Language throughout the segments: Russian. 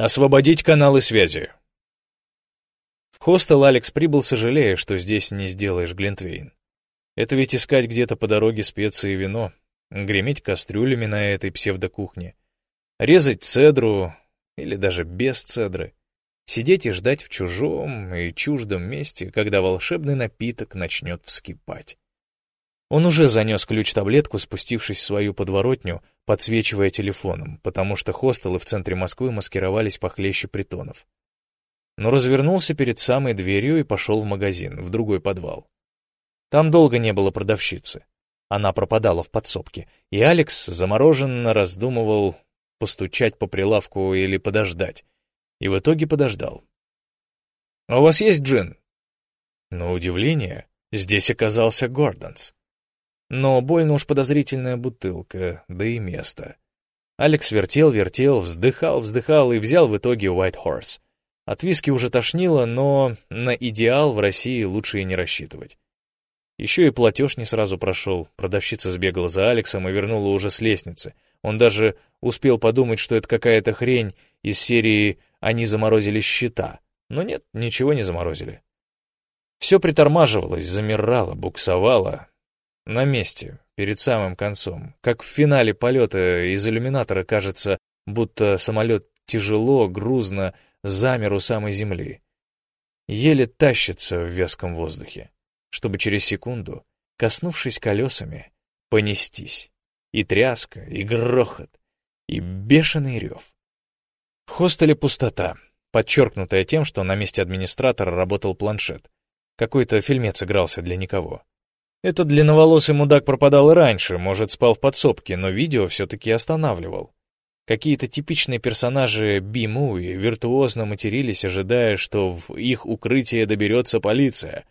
«Освободить каналы связи». В хостел Алекс прибыл, сожалея, что здесь не сделаешь Глинтвейн. Это ведь искать где-то по дороге специи и вино, греметь кастрюлями на этой псевдокухне, резать цедру или даже без цедры, сидеть и ждать в чужом и чуждом месте, когда волшебный напиток начнет вскипать. Он уже занес ключ-таблетку, спустившись в свою подворотню, подсвечивая телефоном, потому что хостелы в центре Москвы маскировались похлеще притонов. Но развернулся перед самой дверью и пошел в магазин, в другой подвал. Там долго не было продавщицы. Она пропадала в подсобке, и Алекс замороженно раздумывал, постучать по прилавку или подождать. И в итоге подождал. «А у вас есть джин?» На удивление, здесь оказался Гордонс. Но больно уж подозрительная бутылка, да и место. Алекс вертел, вертел, вздыхал, вздыхал и взял в итоге White Horse. От виски уже тошнило, но на идеал в России лучше и не рассчитывать. Еще и платеж не сразу прошел. Продавщица сбегала за Алексом и вернула уже с лестницы. Он даже успел подумать, что это какая-то хрень из серии «Они заморозили счета». Но нет, ничего не заморозили. Все притормаживалось, замирало, буксовало, на месте, перед самым концом. Как в финале полета из иллюминатора кажется, будто самолет тяжело, грузно замер у самой земли. Еле тащится в вязком воздухе, чтобы через секунду, коснувшись колесами, понестись. И тряска, и грохот, и бешеный рев. В хостеле пустота, подчеркнутая тем, что на месте администратора работал планшет. Какой-то фильмец игрался для никого. Этот длинноволосый мудак пропадал и раньше, может, спал в подсобке, но видео все-таки останавливал. Какие-то типичные персонажи би-муви виртуозно матерились, ожидая, что в их укрытие доберется полиция.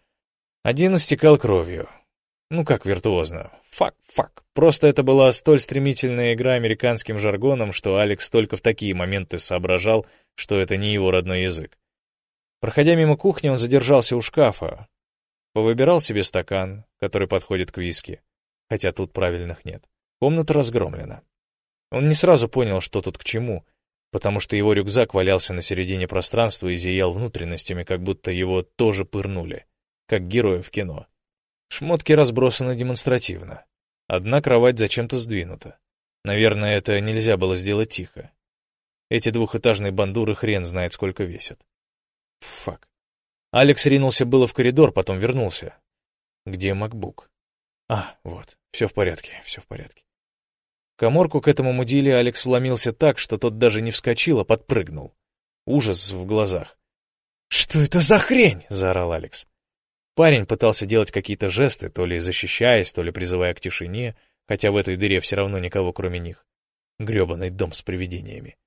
Один истекал кровью. Ну как виртуозно? Фак, фак. Просто это была столь стремительная игра американским жаргоном, что Алекс только в такие моменты соображал, что это не его родной язык. Проходя мимо кухни, он задержался у шкафа, Повыбирал себе стакан, который подходит к виски, хотя тут правильных нет. Комната разгромлена. Он не сразу понял, что тут к чему, потому что его рюкзак валялся на середине пространства и зиял внутренностями, как будто его тоже пырнули, как героя в кино. Шмотки разбросаны демонстративно. Одна кровать зачем-то сдвинута. Наверное, это нельзя было сделать тихо. Эти двухэтажные бандуры хрен знает, сколько весят. Фак. Алекс ринулся было в коридор, потом вернулся. Где макбук? А, вот, все в порядке, все в порядке. В коморку к этому мудиле Алекс вломился так, что тот даже не вскочил, а подпрыгнул. Ужас в глазах. «Что это за хрень?» — заорал Алекс. Парень пытался делать какие-то жесты, то ли защищаясь, то ли призывая к тишине, хотя в этой дыре все равно никого кроме них. Гребаный дом с привидениями.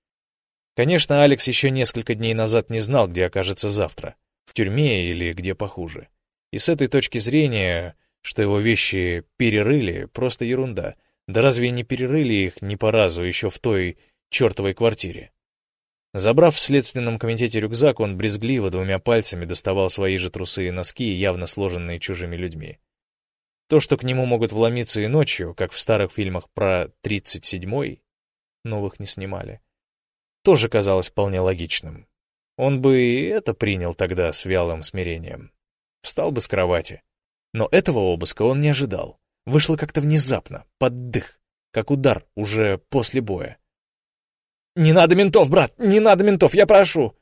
Конечно, Алекс еще несколько дней назад не знал, где окажется завтра в тюрьме или где похуже. И с этой точки зрения, что его вещи перерыли, просто ерунда. Да разве не перерыли их ни по разу еще в той чертовой квартире? Забрав в следственном комитете рюкзак, он брезгливо двумя пальцами доставал свои же трусы и носки, явно сложенные чужими людьми. То, что к нему могут вломиться и ночью, как в старых фильмах про 37-й, новых не снимали, тоже казалось вполне логичным. Он бы и это принял тогда с вялым смирением. Встал бы с кровати. Но этого обыска он не ожидал. Вышло как-то внезапно, под дых, как удар уже после боя. «Не надо ментов, брат! Не надо ментов, я прошу!»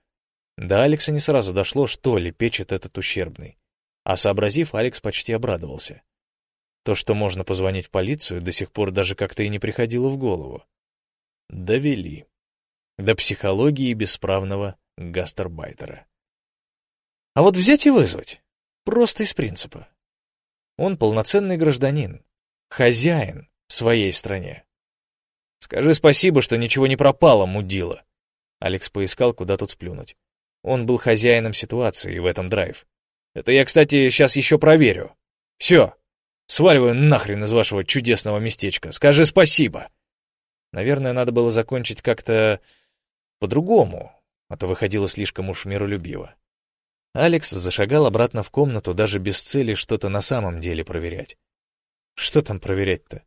До Алекса не сразу дошло, что ли печет этот ущербный. А сообразив, Алекс почти обрадовался. То, что можно позвонить в полицию, до сих пор даже как-то и не приходило в голову. Довели. До психологии бесправного гастарбайтера. А вот взять и вызвать. Просто из принципа. Он полноценный гражданин, хозяин в своей стране. Скажи спасибо, что ничего не пропало, мудила. Алекс поискал, куда тут сплюнуть. Он был хозяином ситуации в этом драйв. Это я, кстати, сейчас еще проверю. Все, сваливаю нахрен из вашего чудесного местечка. Скажи спасибо. Наверное, надо было закончить как-то по-другому, а то выходило слишком уж миролюбиво. Алекс зашагал обратно в комнату даже без цели что-то на самом деле проверять. Что там проверять-то?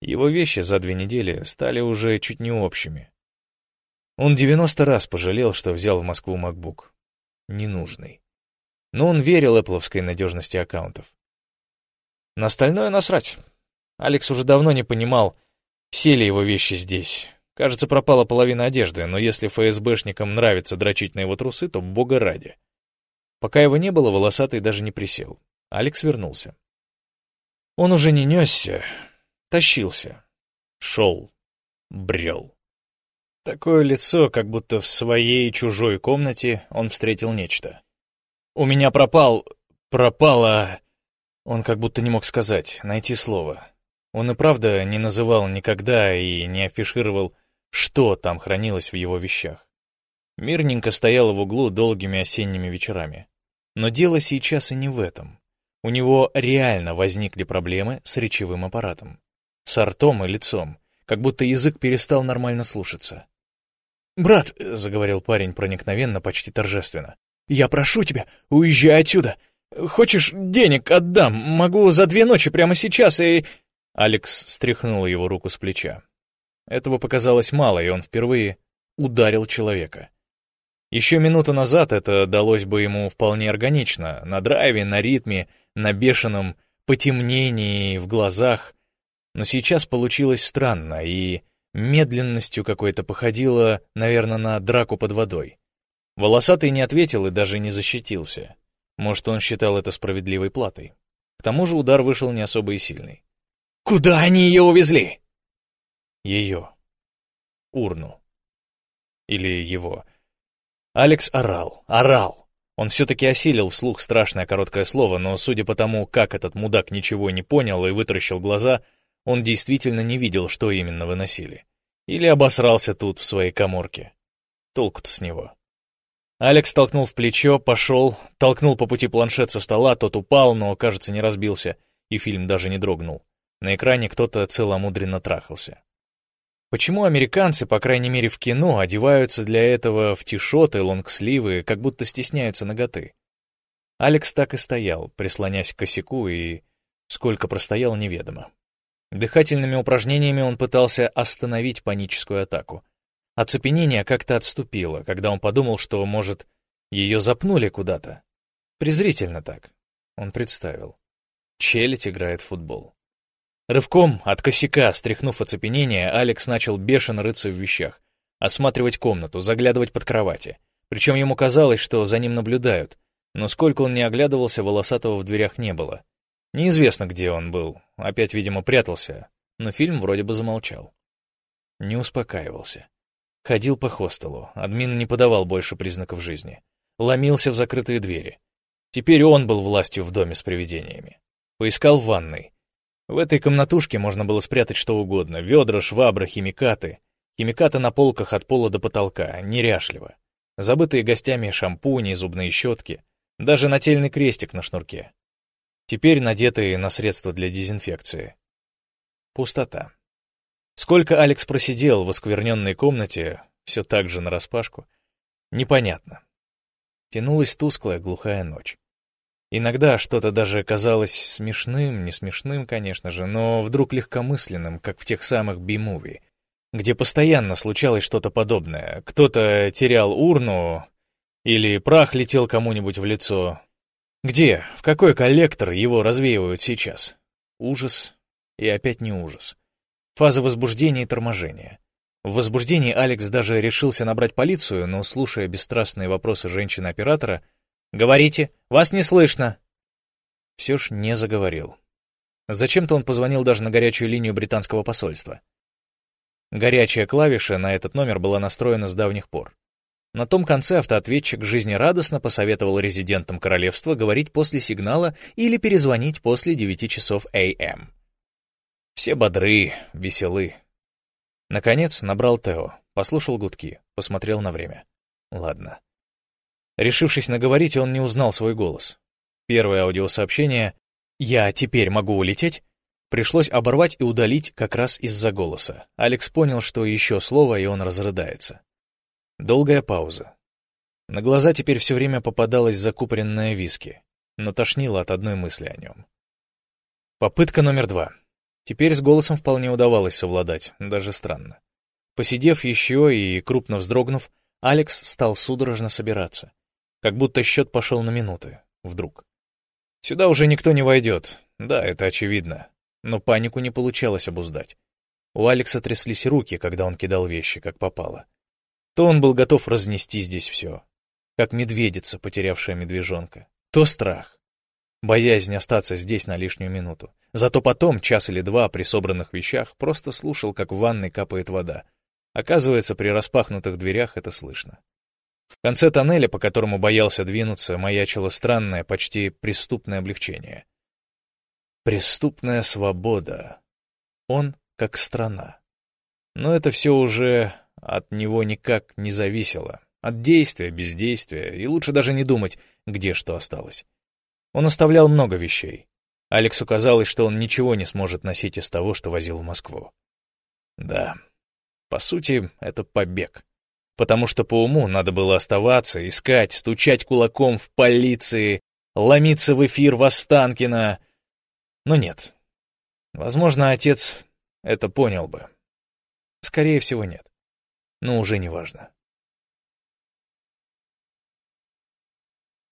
Его вещи за две недели стали уже чуть не общими. Он 90 раз пожалел, что взял в Москву MacBook. Ненужный. Но он верил эпловской надежности аккаунтов. На остальное насрать. Алекс уже давно не понимал, все ли его вещи здесь. Кажется, пропала половина одежды, но если ФСБшникам нравится дрочить на его трусы, то бога ради. Пока его не было, волосатый даже не присел. Алекс вернулся. Он уже не несся, тащился, шел, брел. Такое лицо, как будто в своей чужой комнате он встретил нечто. «У меня пропал... пропало...» Он как будто не мог сказать, найти слово. Он и правда не называл никогда и не афишировал, что там хранилось в его вещах. Мирненько стоял в углу долгими осенними вечерами. Но дело сейчас и не в этом. У него реально возникли проблемы с речевым аппаратом. С ртом и лицом, как будто язык перестал нормально слушаться. «Брат», — заговорил парень проникновенно, почти торжественно, — «я прошу тебя, уезжай отсюда. Хочешь, денег отдам, могу за две ночи прямо сейчас и...» Алекс стряхнул его руку с плеча. Этого показалось мало, и он впервые ударил человека. Еще минуту назад это далось бы ему вполне органично, на драйве, на ритме, на бешеном потемнении в глазах, но сейчас получилось странно и медленностью какой-то походило, наверное, на драку под водой. Волосатый не ответил и даже не защитился. Может, он считал это справедливой платой. К тому же удар вышел не особо и сильный. «Куда они ее увезли?» Ее. Урну. Или его. Алекс орал, орал. Он все-таки осилил вслух страшное короткое слово, но судя по тому, как этот мудак ничего не понял и вытаращил глаза, он действительно не видел, что именно выносили. Или обосрался тут, в своей коморке. Толку-то с него. Алекс толкнул в плечо, пошел, толкнул по пути планшет со стола, тот упал, но, кажется, не разбился, и фильм даже не дрогнул. На экране кто-то целомудренно трахался. Почему американцы, по крайней мере в кино, одеваются для этого в тишоты, лонгсливы, как будто стесняются ноготы? Алекс так и стоял, прислонясь к косяку, и сколько простоял, неведомо. Дыхательными упражнениями он пытался остановить паническую атаку. Оцепенение как-то отступило, когда он подумал, что, может, ее запнули куда-то. Презрительно так. Он представил. Челядь играет в футбол. Рывком от косяка, стряхнув оцепенение, Алекс начал бешено рыться в вещах, осматривать комнату, заглядывать под кровати. Причем ему казалось, что за ним наблюдают, но сколько он не оглядывался, волосатого в дверях не было. Неизвестно, где он был, опять, видимо, прятался, но фильм вроде бы замолчал. Не успокаивался. Ходил по хостелу, админ не подавал больше признаков жизни. Ломился в закрытые двери. Теперь он был властью в доме с привидениями. Поискал в ванной. В этой комнатушке можно было спрятать что угодно. Ведра, швабры, химикаты. Химикаты на полках от пола до потолка, неряшливо. Забытые гостями шампуни, зубные щетки. Даже нательный крестик на шнурке. Теперь надетые на средства для дезинфекции. Пустота. Сколько Алекс просидел в оскверненной комнате, все так же нараспашку, непонятно. Тянулась тусклая глухая ночь. Иногда что-то даже казалось смешным, не смешным, конечно же, но вдруг легкомысленным, как в тех самых би-муви, где постоянно случалось что-то подобное. Кто-то терял урну, или прах летел кому-нибудь в лицо. Где, в какой коллектор его развеивают сейчас? Ужас и опять не ужас. Фаза возбуждения и торможения. В возбуждении Алекс даже решился набрать полицию, но, слушая бесстрастные вопросы женщины-оператора, «Говорите, вас не слышно!» Все ж не заговорил. Зачем-то он позвонил даже на горячую линию британского посольства. Горячая клавиша на этот номер была настроена с давних пор. На том конце автоответчик жизнерадостно посоветовал резидентам королевства говорить после сигнала или перезвонить после 9 часов АМ. Все бодры, веселы. Наконец набрал Тео, послушал гудки, посмотрел на время. Ладно. Решившись наговорить, он не узнал свой голос. Первое аудиосообщение «Я теперь могу улететь» пришлось оборвать и удалить как раз из-за голоса. Алекс понял, что еще слово, и он разрыдается. Долгая пауза. На глаза теперь все время попадалось закупоренное виски, но тошнило от одной мысли о нем. Попытка номер два. Теперь с голосом вполне удавалось совладать, даже странно. Посидев еще и крупно вздрогнув, Алекс стал судорожно собираться. Как будто счет пошел на минуты. Вдруг. Сюда уже никто не войдет. Да, это очевидно. Но панику не получалось обуздать. У Алекса тряслись руки, когда он кидал вещи, как попало. То он был готов разнести здесь все. Как медведица, потерявшая медвежонка. То страх. Боязнь остаться здесь на лишнюю минуту. Зато потом, час или два при собранных вещах, просто слушал, как в ванной капает вода. Оказывается, при распахнутых дверях это слышно. В конце тоннеля, по которому боялся двинуться, маячило странное, почти преступное облегчение. Преступная свобода. Он как страна. Но это все уже от него никак не зависело. От действия, бездействия, и лучше даже не думать, где что осталось. Он оставлял много вещей. Алексу казалось, что он ничего не сможет носить из того, что возил в Москву. Да, по сути, это побег. Потому что по уму надо было оставаться, искать, стучать кулаком в полиции, ломиться в эфир Востанкина. Но нет. Возможно, отец это понял бы. Скорее всего, нет. Но уже не важно.